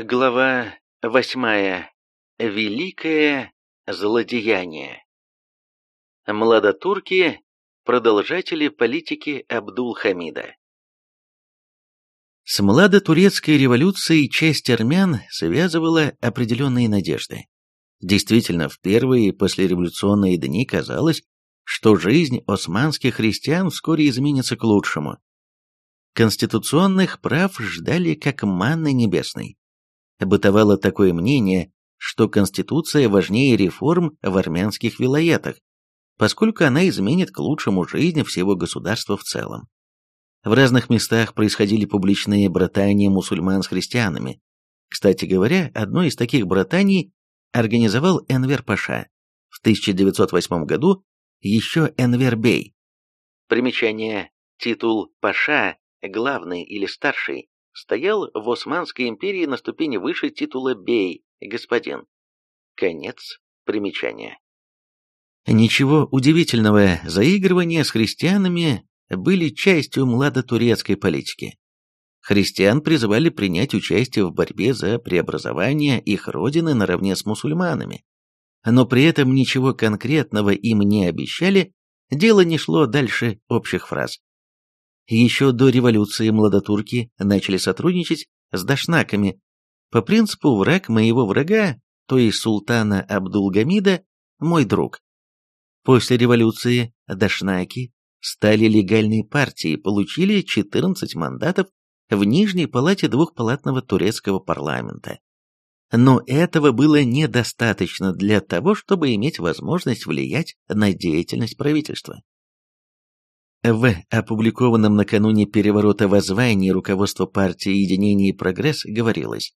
Глава восьмая. Великое злодеяние. Младотурки – продолжатели политики Абдул-Хамида. С младотурецкой революцией часть армян связывала определенные надежды. Действительно, в первые послереволюционные дни казалось, что жизнь османских христиан вскоре изменится к лучшему. Конституционных прав ждали как манны небесной бытовало такое мнение, что Конституция важнее реформ в армянских вилоятах, поскольку она изменит к лучшему жизнь всего государства в целом. В разных местах происходили публичные братания мусульман с христианами. Кстати говоря, одно из таких братаний организовал Энвер Паша. В 1908 году еще Энвер Бей. Примечание. Титул Паша, главный или старший, стоял в Османской империи на ступени выше титула бей, господин. Конец примечания. Ничего удивительного, заигрывания с христианами были частью младотурецкой политики. Христиан призывали принять участие в борьбе за преобразование их родины наравне с мусульманами. Но при этом ничего конкретного им не обещали, дело не шло дальше общих фраз. Еще до революции младотурки начали сотрудничать с дашнаками по принципу «враг моего врага», то есть султана Абдулгамида, мой друг. После революции дашнаки стали легальной партией, получили 14 мандатов в Нижней палате двухпалатного турецкого парламента. Но этого было недостаточно для того, чтобы иметь возможность влиять на деятельность правительства. В опубликованном накануне переворота воззвании руководства партии «Единение и прогресс» говорилось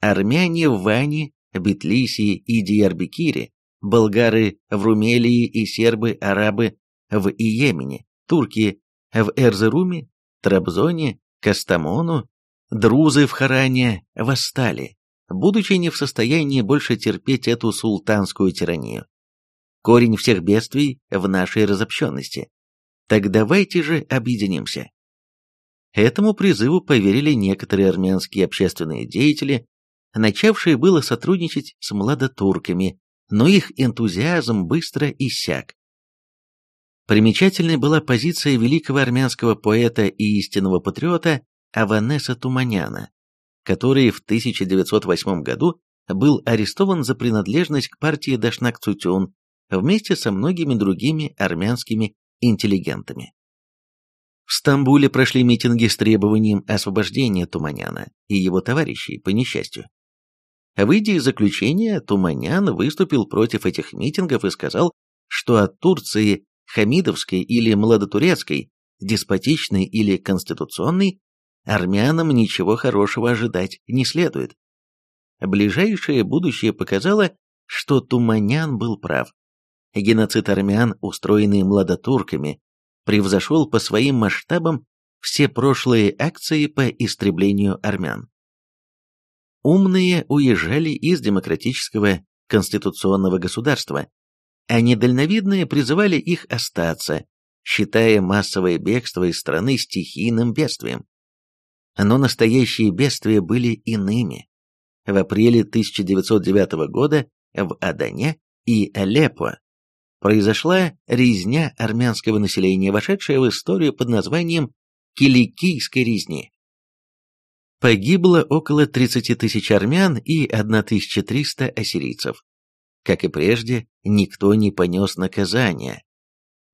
«Армяне в Ване, Бетлисии и Диарбекире, болгары в Румелии и сербы-арабы в Иемене, турки в Эрзеруме, Трабзоне, Кастамону, друзы в Харане восстали, будучи не в состоянии больше терпеть эту султанскую тиранию. Корень всех бедствий в нашей разобщенности. Так давайте же объединимся. Этому призыву поверили некоторые армянские общественные деятели, начавшие было сотрудничать с младотурками, но их энтузиазм быстро иссяк. Примечательной была позиция великого армянского поэта и истинного патриота Аванеса Туманяна, который в 1908 году был арестован за принадлежность к партии Дашнак Цутюн вместе со многими другими армянскими интеллигентами. В Стамбуле прошли митинги с требованием освобождения Туманяна и его товарищей по несчастью. Выйдя из заключения, Туманян выступил против этих митингов и сказал, что от Турции хамидовской или младотурецкой, деспотичной или конституционной, армянам ничего хорошего ожидать не следует. Ближайшее будущее показало, что Туманян был прав геноцид армян, устроенный младотурками, превзошел по своим масштабам все прошлые акции по истреблению армян. Умные уезжали из демократического конституционного государства, а недальновидные призывали их остаться, считая массовое бегство из страны стихийным бедствием. Но настоящие бедствия были иными. В апреле 1909 года в Адане и Алеппо произошла резня армянского населения, вошедшая в историю под названием Киликийской резни. Погибло около 30 тысяч армян и 1300 ассирийцев. Как и прежде, никто не понес наказания,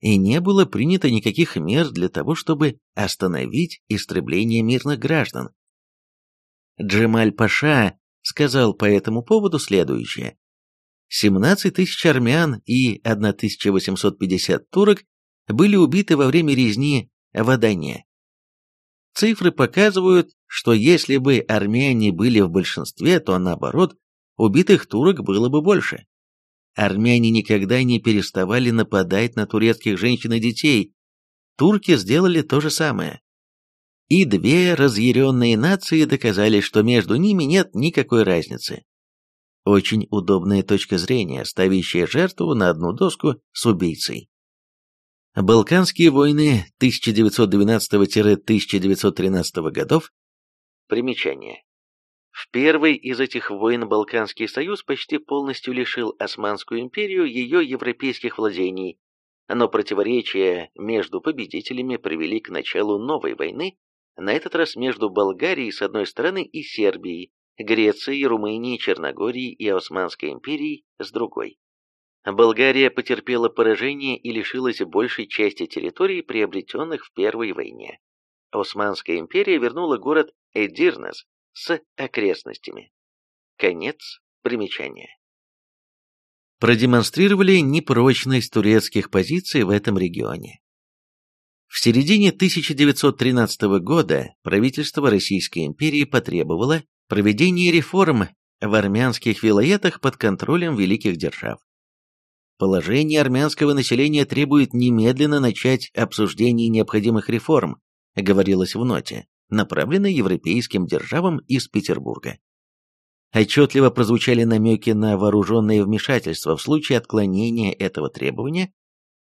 и не было принято никаких мер для того, чтобы остановить истребление мирных граждан. Джемаль-Паша сказал по этому поводу следующее. 17 тысяч армян и 1850 турок были убиты во время резни в Адане. Цифры показывают, что если бы армяне были в большинстве, то наоборот, убитых турок было бы больше. Армяне никогда не переставали нападать на турецких женщин и детей. Турки сделали то же самое. И две разъяренные нации доказали, что между ними нет никакой разницы. Очень удобная точка зрения, ставящая жертву на одну доску с убийцей. Балканские войны 1912-1913 годов. Примечание. В первой из этих войн Балканский союз почти полностью лишил Османскую империю ее европейских владений, но противоречия между победителями привели к началу новой войны, на этот раз между Болгарией с одной стороны и Сербией, Грецией, Румынией, Черногорией и Османской империей с другой. Болгария потерпела поражение и лишилась большей части территорий, приобретенных в Первой войне. Османская империя вернула город Эдирнес с окрестностями. Конец примечания. Продемонстрировали непрочность турецких позиций в этом регионе. В середине 1913 года правительство Российской империи потребовало проведения реформ в армянских вилоятах под контролем великих держав. Положение армянского населения требует немедленно начать обсуждение необходимых реформ, говорилось в ноте, направленной европейским державам из Петербурга. Отчетливо прозвучали намеки на вооруженное вмешательство в случае отклонения этого требования,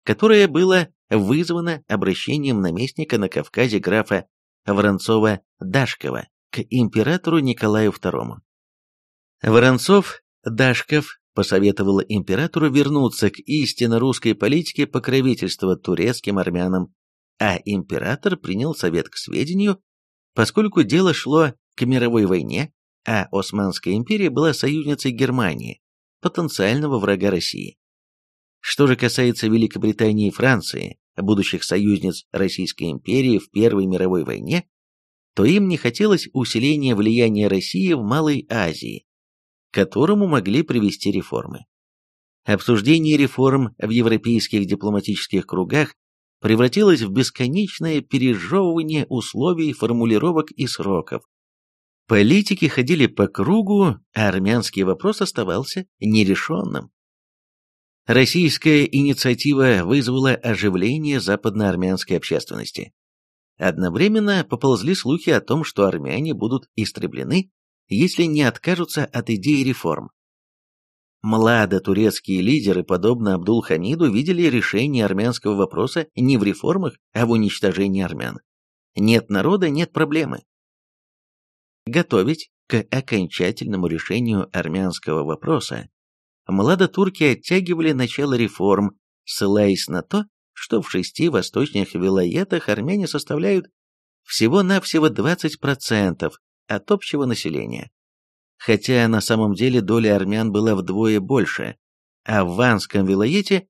которое было вызвано обращением наместника на Кавказе графа Воронцова-Дашкова к императору Николаю II. Воронцов-Дашков посоветовала императору вернуться к истинно русской политике покровительства турецким армянам, а император принял совет к сведению, поскольку дело шло к мировой войне, а Османская империя была союзницей Германии, потенциального врага России. Что же касается Великобритании и Франции, будущих союзниц Российской империи в Первой мировой войне, то им не хотелось усиления влияния России в Малой Азии, к которому могли привести реформы. Обсуждение реформ в европейских дипломатических кругах превратилось в бесконечное пережевывание условий, формулировок и сроков. Политики ходили по кругу, а армянский вопрос оставался нерешенным. Российская инициатива вызвала оживление западноармянской общественности. Одновременно поползли слухи о том, что армяне будут истреблены если не откажутся от идеи реформ. Младо-турецкие лидеры, подобно Абдул-Хамиду, видели решение армянского вопроса не в реформах, а в уничтожении армян. Нет народа – нет проблемы. Готовить к окончательному решению армянского вопроса младотурки оттягивали начало реформ, ссылаясь на то, что в шести восточных вилоетах армяне составляют всего-навсего 20% от общего населения. Хотя на самом деле доля армян была вдвое больше, а в Ванском вилоете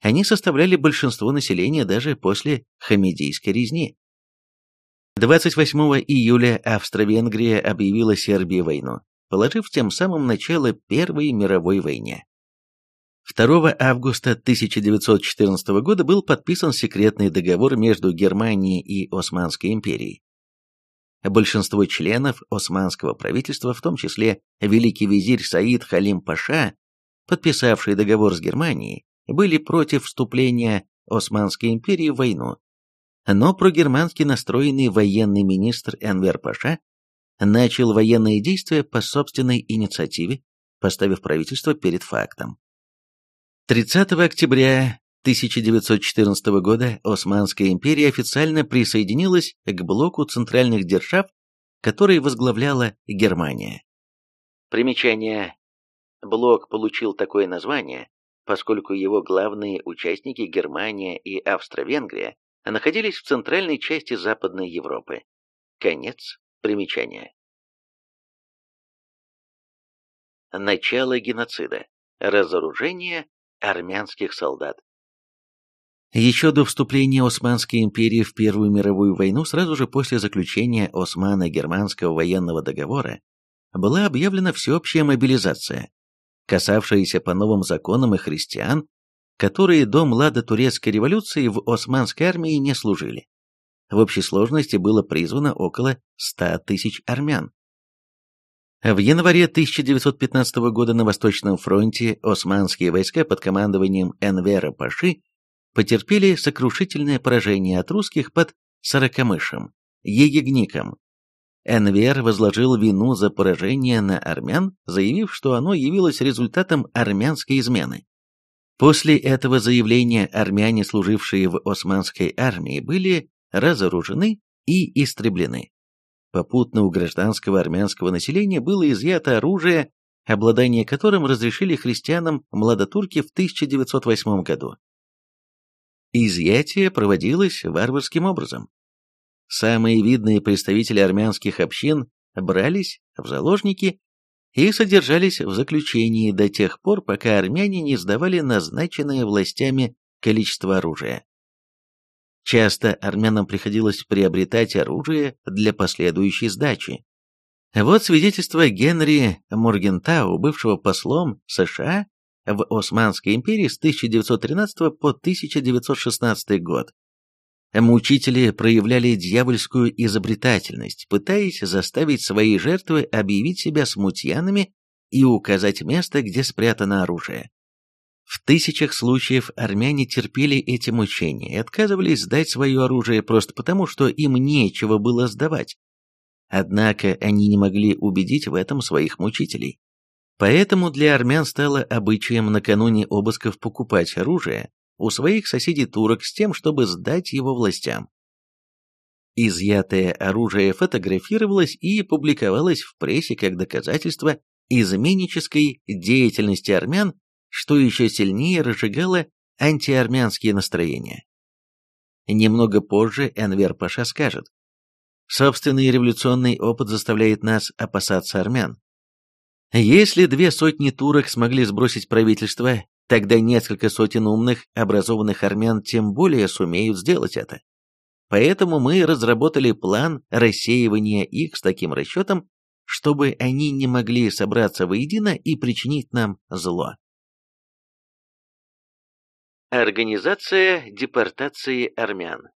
они составляли большинство населения даже после Хамедийской резни. 28 июля Австро-Венгрия объявила Сербии войну, положив тем самым начало Первой мировой войне. 2 августа 1914 года был подписан секретный договор между Германией и Османской империей. Большинство членов османского правительства, в том числе великий визирь Саид Халим Паша, подписавший договор с Германией, были против вступления Османской империи в войну. Но прогермански настроенный военный министр Энвер Паша начал военные действия по собственной инициативе, поставив правительство перед фактом. 30 октября 1914 года Османская империя официально присоединилась к блоку центральных держав, который возглавляла Германия. Примечание. Блок получил такое название, поскольку его главные участники Германия и Австро-Венгрия находились в центральной части Западной Европы. Конец примечания. Начало геноцида. Разоружение армянских солдат. Еще до вступления Османской империи в Первую мировую войну, сразу же после заключения Османо-Германского военного договора, была объявлена всеобщая мобилизация, касавшаяся по новым законам и христиан, которые до младо-турецкой революции в Османской армии не служили. В общей сложности было призвано около 100 тысяч армян. В январе 1915 года на Восточном фронте османские войска под командованием Энвера Паши потерпели сокрушительное поражение от русских под Сорокомышем, Егегником. Энвер возложил вину за поражение на армян, заявив, что оно явилось результатом армянской измены. После этого заявления армяне, служившие в османской армии, были разоружены и истреблены. Попутно у гражданского армянского населения было изъято оружие, обладание которым разрешили христианам младотурки в 1908 году. Изъятие проводилось варварским образом. Самые видные представители армянских общин брались в заложники и содержались в заключении до тех пор, пока армяне не сдавали назначенное властями количество оружия. Часто армянам приходилось приобретать оружие для последующей сдачи. Вот свидетельство Генри Моргентау, бывшего послом США в Османской империи с 1913 по 1916 год. Мучители проявляли дьявольскую изобретательность, пытаясь заставить свои жертвы объявить себя смутьянами и указать место, где спрятано оружие. В тысячах случаев армяне терпели эти мучения и отказывались сдать свое оружие просто потому, что им нечего было сдавать. Однако они не могли убедить в этом своих мучителей. Поэтому для армян стало обычаем накануне обысков покупать оружие у своих соседей турок с тем, чтобы сдать его властям. Изъятое оружие фотографировалось и публиковалось в прессе как доказательство изменнической деятельности армян, что еще сильнее разжигало антиармянские настроения. Немного позже Энвер Паша скажет, «Собственный революционный опыт заставляет нас опасаться армян. Если две сотни турок смогли сбросить правительство, тогда несколько сотен умных, образованных армян тем более сумеют сделать это. Поэтому мы разработали план рассеивания их с таким расчетом, чтобы они не могли собраться воедино и причинить нам зло. Организация депортации армян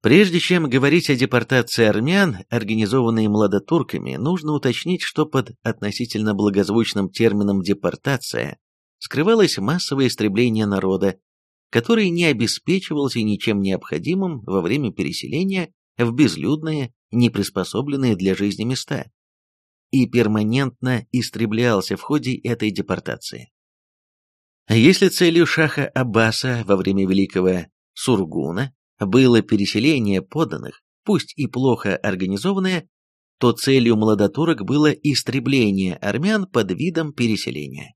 Прежде чем говорить о депортации армян, организованной младотурками, нужно уточнить, что под относительно благозвучным термином «депортация» скрывалось массовое истребление народа, который не обеспечивался ничем необходимым во время переселения в безлюдные, неприспособленные для жизни места, и перманентно истреблялся в ходе этой депортации. Если целью шаха Аббаса во время Великого Сургуна было переселение подданных, пусть и плохо организованное, то целью младотурок было истребление армян под видом переселения.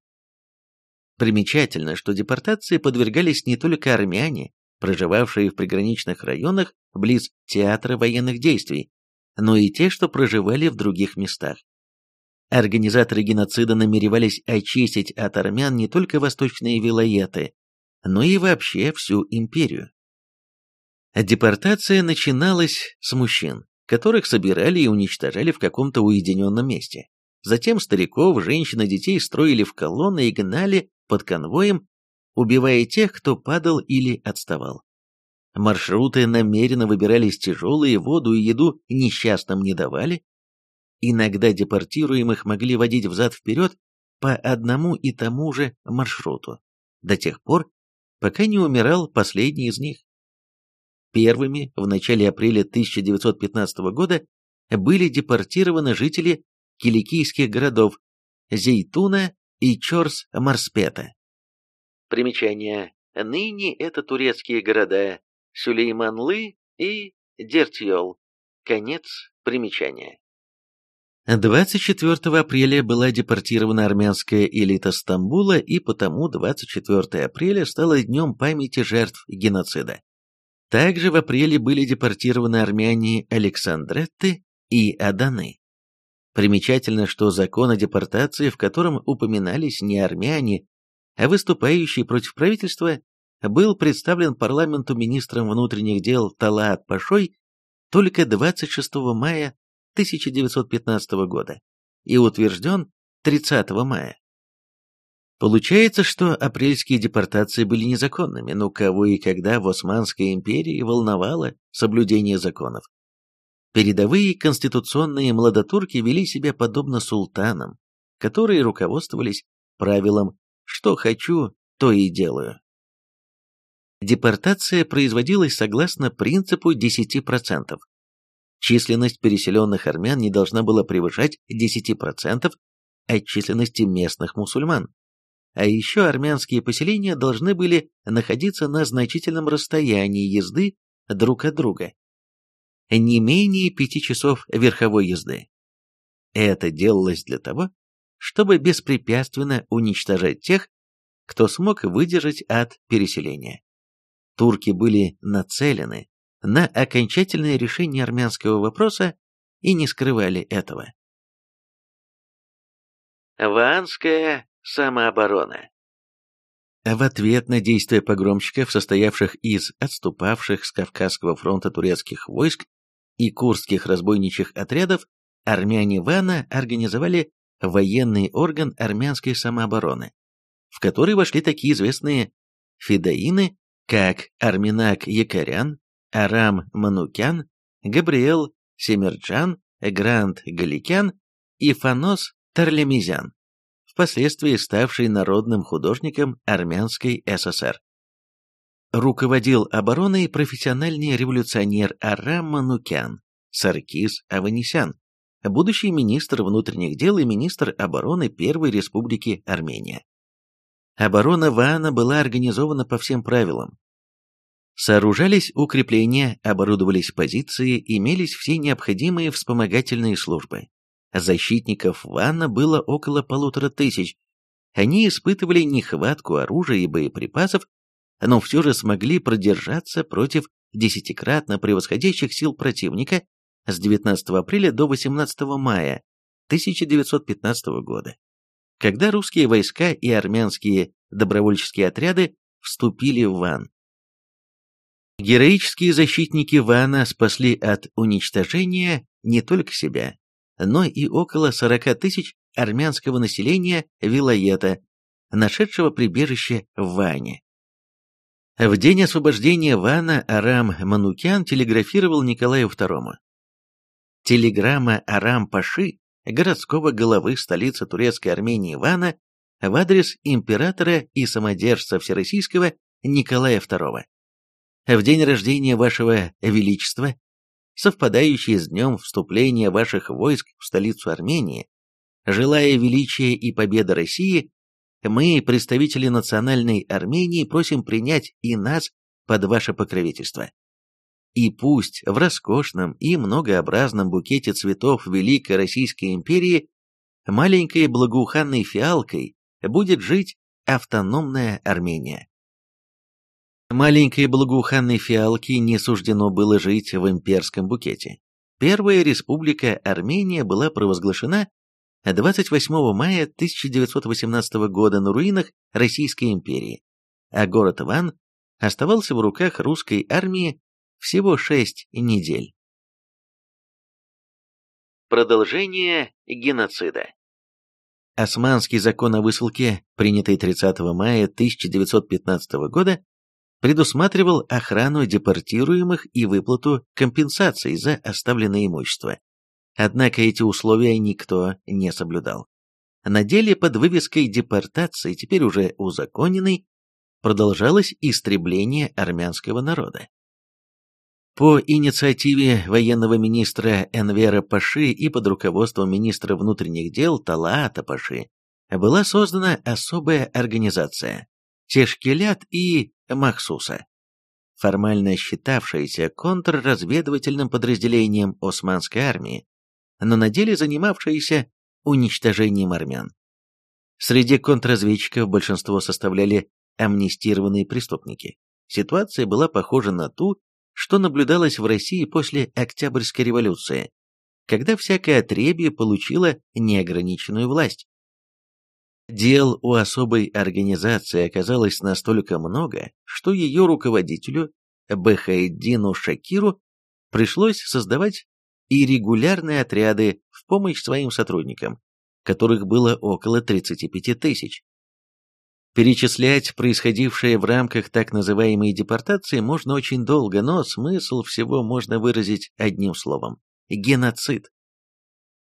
Примечательно, что депортации подвергались не только армяне, проживавшие в приграничных районах близ театра военных действий, но и те, что проживали в других местах. Организаторы геноцида намеревались очистить от армян не только восточные вилоеты, но и вообще всю империю. Депортация начиналась с мужчин, которых собирали и уничтожали в каком-то уединенном месте. Затем стариков, женщин и детей строили в колонны и гнали под конвоем, убивая тех, кто падал или отставал. Маршруты намеренно выбирались тяжелые, воду и еду несчастным не давали. Иногда депортируемых могли водить взад-вперед по одному и тому же маршруту, до тех пор, пока не умирал последний из них. Первыми в начале апреля 1915 года были депортированы жители киликийских городов Зейтуна и Чорс-Марспета. Примечание. Ныне это турецкие города Сюлейманлы и Дертьол. Конец примечания. 24 апреля была депортирована армянская элита Стамбула, и потому 24 апреля стало днем памяти жертв геноцида. Также в апреле были депортированы армяне Александретты и Аданы. Примечательно, что закон о депортации, в котором упоминались не армяне, а выступающие против правительства, был представлен парламенту министром внутренних дел Талаат Пашой только 26 мая 1915 года и утвержден 30 мая. Получается, что апрельские депортации были незаконными, но кого и когда в Османской империи волновало соблюдение законов? Передовые конституционные младотурки вели себя подобно султанам, которые руководствовались правилом «что хочу, то и делаю». Депортация производилась согласно принципу 10%. Численность переселенных армян не должна была превышать 10% от численности местных мусульман. А еще армянские поселения должны были находиться на значительном расстоянии езды друг от друга. не менее пяти часов верховой езды. Это делалось для того, чтобы беспрепятственно уничтожать тех, кто смог выдержать от переселения. Турки были нацелены на окончательное решение армянского вопроса и не скрывали этого. Ваанская самооборона В ответ на действия погромщиков, состоявших из отступавших с Кавказского фронта турецких войск и курских разбойничьих отрядов, армяне Вана организовали военный орган армянской самообороны, в который вошли такие известные фидаины, как Арминак Якарян, Арам Манукян, Габриэл Семерджан, Грант Галикян и Фанос Тарлемизян, впоследствии ставший народным художником Армянской ССР. Руководил обороной профессиональный революционер Арам Манукян, Саркис Аванесян, будущий министр внутренних дел и министр обороны Первой Республики Армения. Оборона Ваана была организована по всем правилам. Сооружались укрепления, оборудовались позиции, имелись все необходимые вспомогательные службы. Защитников Ванна было около полутора тысяч. Они испытывали нехватку оружия и боеприпасов, но все же смогли продержаться против десятикратно превосходящих сил противника с 19 апреля до 18 мая 1915 года, когда русские войска и армянские добровольческие отряды вступили в Ван. Героические защитники Вана спасли от уничтожения не только себя, но и около 40 тысяч армянского населения Вилоета, нашедшего прибежище в Ване. В день освобождения Вана Арам Манукян телеграфировал Николаю II. Телеграмма Арам Паши, городского головы столицы турецкой Армении Вана, в адрес императора и самодержца Всероссийского Николая II. В день рождения вашего Величества совпадающий с днем вступления ваших войск в столицу Армении, желая величия и победы России, мы, представители национальной Армении, просим принять и нас под ваше покровительство. И пусть в роскошном и многообразном букете цветов Великой Российской империи маленькой благоуханной фиалкой будет жить автономная Армения. Маленькой благоуханной фиалке не суждено было жить в имперском букете. Первая республика Армения была провозглашена 28 мая 1918 года на руинах Российской империи, а город Ван оставался в руках русской армии всего шесть недель. Продолжение геноцида Османский закон о высылке, принятый 30 мая 1915 года, предусматривал охрану депортируемых и выплату компенсаций за оставленное имущество. Однако эти условия никто не соблюдал. На деле под вывеской депортации, теперь уже узаконенной, продолжалось истребление армянского народа. По инициативе военного министра Энвера Паши и под руководством министра внутренних дел Талаата Паши была создана особая организация Тешкелят и Махсуса, формально считавшаяся контрразведывательным подразделением Османской армии, но на деле занимавшаяся уничтожением армян. Среди контрразведчиков большинство составляли амнистированные преступники. Ситуация была похожа на ту, что наблюдалось в России после Октябрьской революции, когда всякое отребье получило неограниченную власть. Дел у особой организации оказалось настолько много, что ее руководителю, Бехайдину Шакиру, пришлось создавать и регулярные отряды в помощь своим сотрудникам, которых было около 35 тысяч. Перечислять происходившее в рамках так называемой депортации можно очень долго, но смысл всего можно выразить одним словом – геноцид.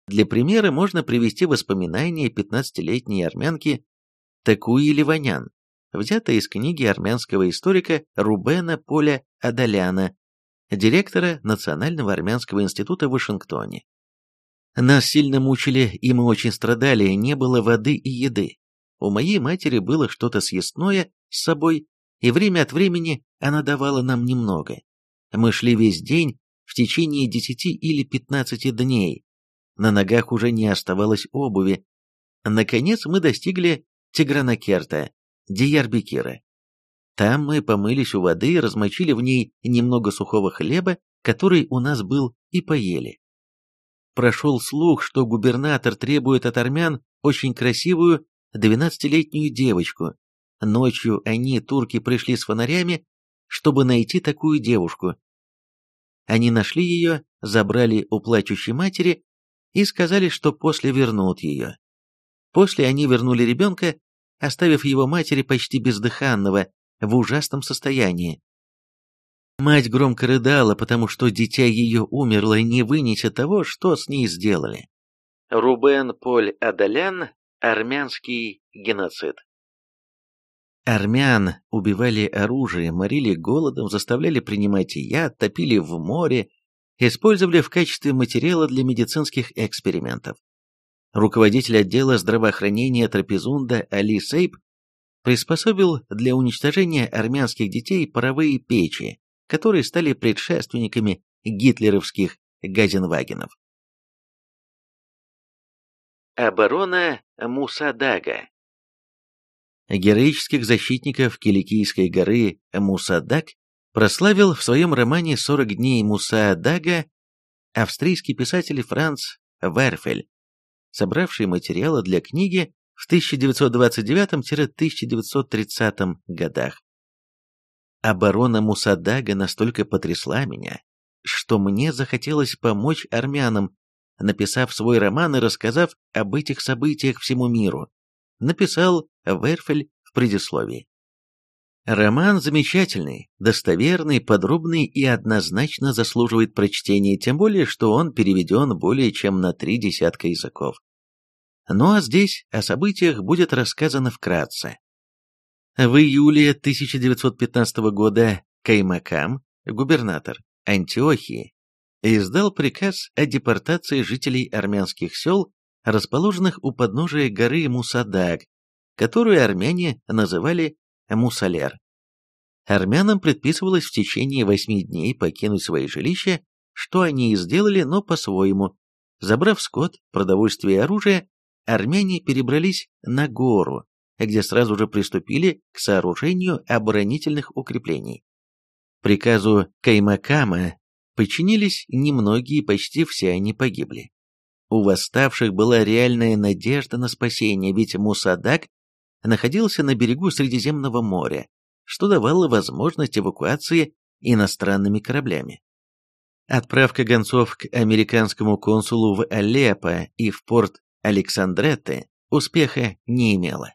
Для примера можно привести воспоминания 15-летней армянки Такуи Ливанян, взятое из книги армянского историка Рубена Поля Адаляна, директора Национального армянского института в Вашингтоне. Нас сильно мучили, и мы очень страдали, не было воды и еды. У моей матери было что-то съестное с собой, и время от времени она давала нам немного. Мы шли весь день, в течение 10 или 15 дней. На ногах уже не оставалось обуви. Наконец мы достигли Тигранакерта, Диярбекира. Там мы помылись у воды, размочили в ней немного сухого хлеба, который у нас был, и поели. Прошел слух, что губернатор требует от армян очень красивую двенадцатилетнюю девочку. Ночью они, турки, пришли с фонарями, чтобы найти такую девушку. Они нашли ее, забрали у плачущей матери и сказали, что после вернут ее. После они вернули ребенка, оставив его матери почти бездыханного, в ужасном состоянии. Мать громко рыдала, потому что дитя ее умерло, не вынеся того, что с ней сделали. Рубен Поль Адалян Армянский геноцид. Армян убивали оружием, морили голодом, заставляли принимать яд, топили в море, использовали в качестве материала для медицинских экспериментов. Руководитель отдела здравоохранения Трапезунда Али Сейб приспособил для уничтожения армянских детей паровые печи, которые стали предшественниками гитлеровских газенвагенов. Оборона Мусадага Героических защитников Киликийской горы Мусадаг прославил в своем романе «40 дней Мусадага» австрийский писатель Франц Верфель, собравший материалы для книги в 1929-1930 годах. Оборона Мусадага настолько потрясла меня, что мне захотелось помочь армянам написав свой роман и рассказав об этих событиях всему миру, написал Верфель в предисловии. Роман замечательный, достоверный, подробный и однозначно заслуживает прочтения, тем более, что он переведен более чем на три десятка языков. Ну а здесь о событиях будет рассказано вкратце. В июле 1915 года Каймакам, губернатор Антиохии, издал приказ о депортации жителей армянских сел, расположенных у подножия горы Мусадаг, которую армяне называли Мусалер. Армянам предписывалось в течение восьми дней покинуть свои жилища, что они и сделали, но по-своему. Забрав скот, продовольствие и оружие, армяне перебрались на гору, где сразу же приступили к сооружению оборонительных укреплений. Приказу Каймакама Подчинились немногие, почти все они погибли. У восставших была реальная надежда на спасение, ведь Мусадак находился на берегу Средиземного моря, что давало возможность эвакуации иностранными кораблями. Отправка гонцов к американскому консулу в Алеппо и в порт Александретте успеха не имела.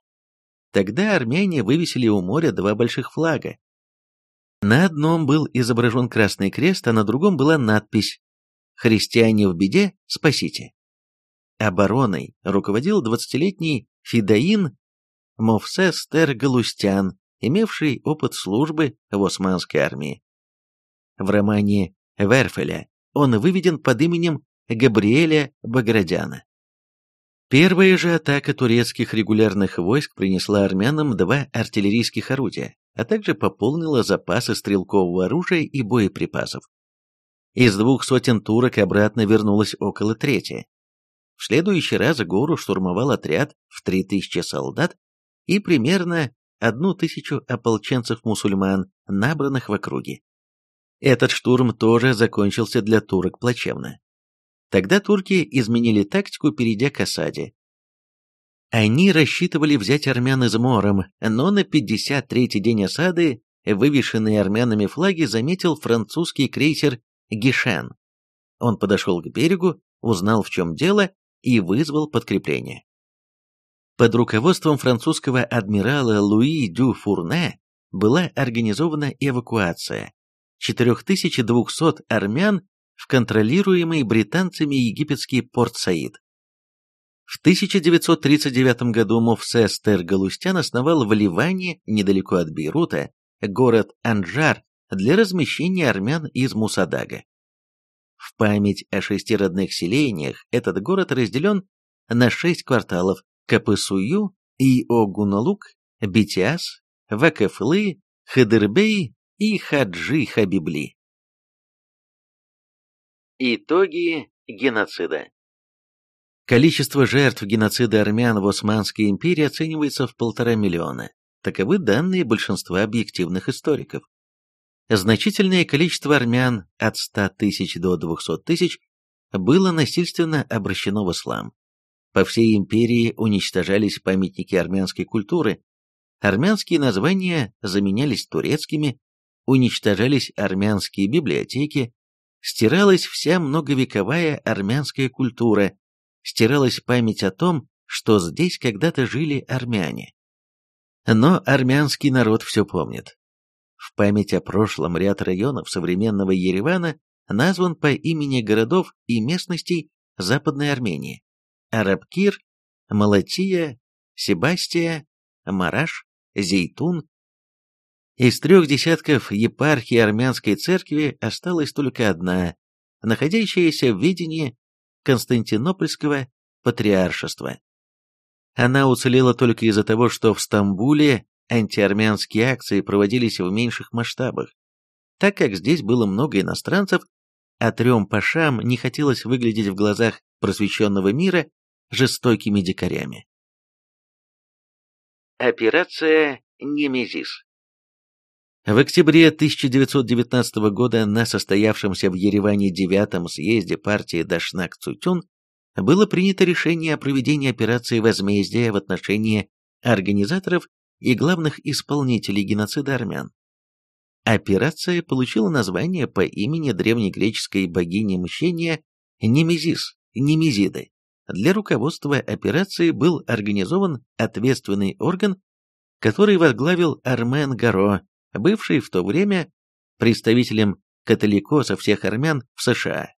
Тогда армяне вывесили у моря два больших флага, на одном был изображен Красный Крест, а на другом была надпись «Христиане в беде, спасите». Обороной руководил 20-летний Фидаин Мовсес Тер Галустян, имевший опыт службы в османской армии. В романе Верфеля он выведен под именем Габриэля Баградяна. Первая же атака турецких регулярных войск принесла армянам два артиллерийских орудия, а также пополнила запасы стрелкового оружия и боеприпасов. Из двух сотен турок обратно вернулось около трети. В следующий раз гору штурмовал отряд в 3000 солдат и примерно одну тысячу ополченцев-мусульман, набранных в округе. Этот штурм тоже закончился для турок плачевно. Тогда турки изменили тактику, перейдя к осаде. Они рассчитывали взять армян измором, но на 53-й день осады вывешенные армянами флаги заметил французский крейсер «Гишен». Он подошел к берегу, узнал, в чем дело, и вызвал подкрепление. Под руководством французского адмирала Луи Дю Фурне была организована эвакуация 4200 армян в контролируемый британцами египетский порт Саид. В 1939 году Мовсес Тер-Галустян основал в Ливане, недалеко от Бейрута, город Анджар для размещения армян из Мусадага. В память о шести родных селениях этот город разделен на шесть кварталов Капысую и Огуналук, Битиас, Вакафлы, Хадырбей и Хаджи Хабибли. Итоги геноцида Количество жертв геноцида армян в Османской империи оценивается в полтора миллиона. Таковы данные большинства объективных историков. Значительное количество армян от 100 тысяч до 200 тысяч было насильственно обращено в ислам. По всей империи уничтожались памятники армянской культуры, армянские названия заменялись турецкими, уничтожались армянские библиотеки, стиралась вся многовековая армянская культура, стиралась память о том, что здесь когда-то жили армяне. Но армянский народ все помнит. В память о прошлом ряд районов современного Еревана назван по имени городов и местностей Западной Армении. Арабкир, Малатия, Себастия, Мараш, Зейтун. Из трех десятков епархий армянской церкви осталась только одна, находящаяся в видении Константинопольского патриаршества. Она уцелела только из-за того, что в Стамбуле антиармянские акции проводились в меньших масштабах, так как здесь было много иностранцев, а трем пашам не хотелось выглядеть в глазах просвещенного мира жестокими дикарями. Операция «Немезис» В октябре 1919 года на состоявшемся в Ереване девятом съезде партии Дашнак-Цутюн было принято решение о проведении операции возмездия в отношении организаторов и главных исполнителей геноцида армян. Операция получила название по имени древнегреческой богини мщения Немезис, Немезиды. Для руководства операцией был организован ответственный орган, который возглавил Армен Гаро, бывший в то время представителем католикоса всех армян в США.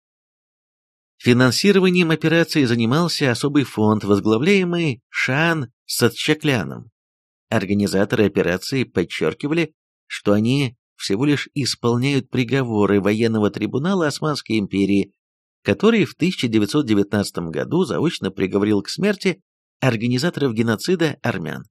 Финансированием операции занимался особый фонд, возглавляемый Шан Сатчакляном. Организаторы операции подчеркивали, что они всего лишь исполняют приговоры военного трибунала Османской империи, который в 1919 году заочно приговорил к смерти организаторов геноцида армян.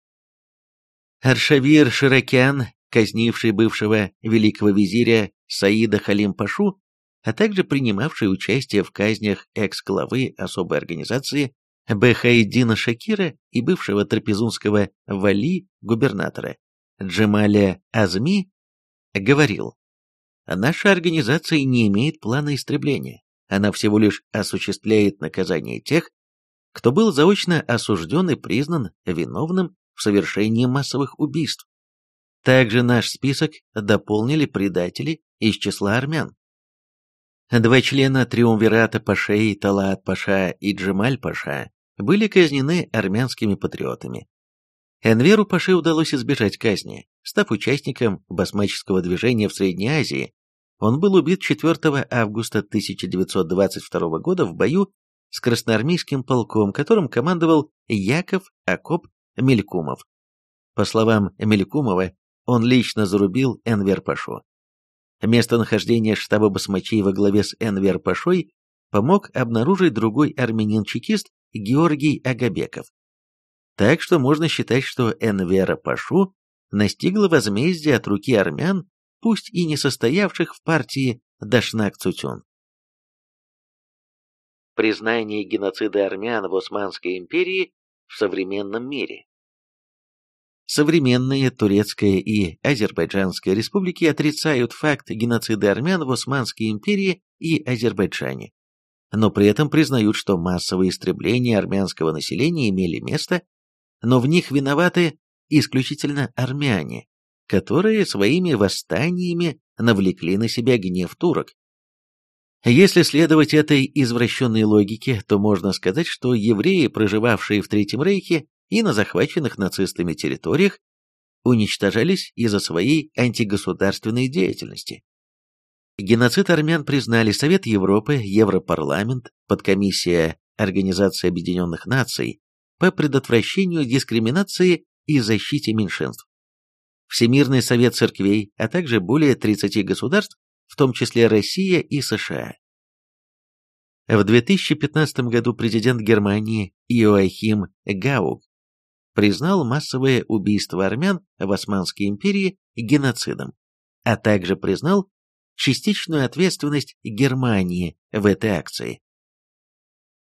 Аршавир Широкян казнивший бывшего великого визиря Саида Халим-Пашу, а также принимавший участие в казнях экс-главы особой организации Бехайдина Шакира и бывшего трапезунского вали-губернатора Джемаля Азми, говорил, «Наша организация не имеет плана истребления, она всего лишь осуществляет наказание тех, кто был заочно осужден и признан виновным в совершении массовых убийств. Также наш список дополнили предатели из числа армян. Два члена триумвирата Пашей, Талат Паша и Джемаль Паша были казнены армянскими патриотами. Энверу Паше удалось избежать казни, став участником басмаческого движения в Средней Азии. Он был убит 4 августа 1922 года в бою с красноармейским полком, которым командовал Яков Акоп Мелькумов. По словам Мелькумова, он лично зарубил Энвер Пашу. Местонахождение штаба басмачей во главе с Энвер Пашой помог обнаружить другой армянин-чекист Георгий Агабеков. Так что можно считать, что Энвера Пашу настигло возмездие от руки армян, пусть и не состоявших в партии Дашнак-Цутюн. Признание геноцида армян в Османской империи в современном мире Современные турецкая и азербайджанская республики отрицают факт геноцида армян в Османской империи и Азербайджане, но при этом признают, что массовые истребления армянского населения имели место, но в них виноваты исключительно армяне, которые своими восстаниями навлекли на себя гнев турок. Если следовать этой извращенной логике, то можно сказать, что евреи, проживавшие в Третьем Рейхе, и на захваченных нацистами территориях уничтожались из-за своей антигосударственной деятельности. Геноцид армян признали Совет Европы, Европарламент, подкомиссия Организации Объединенных Наций по предотвращению дискриминации и защите меньшинств. Всемирный Совет Церквей, а также более 30 государств, в том числе Россия и США. В 2015 году президент Германии Иоахим Гаук признал массовое убийство армян в Османской империи геноцидом, а также признал частичную ответственность Германии в этой акции.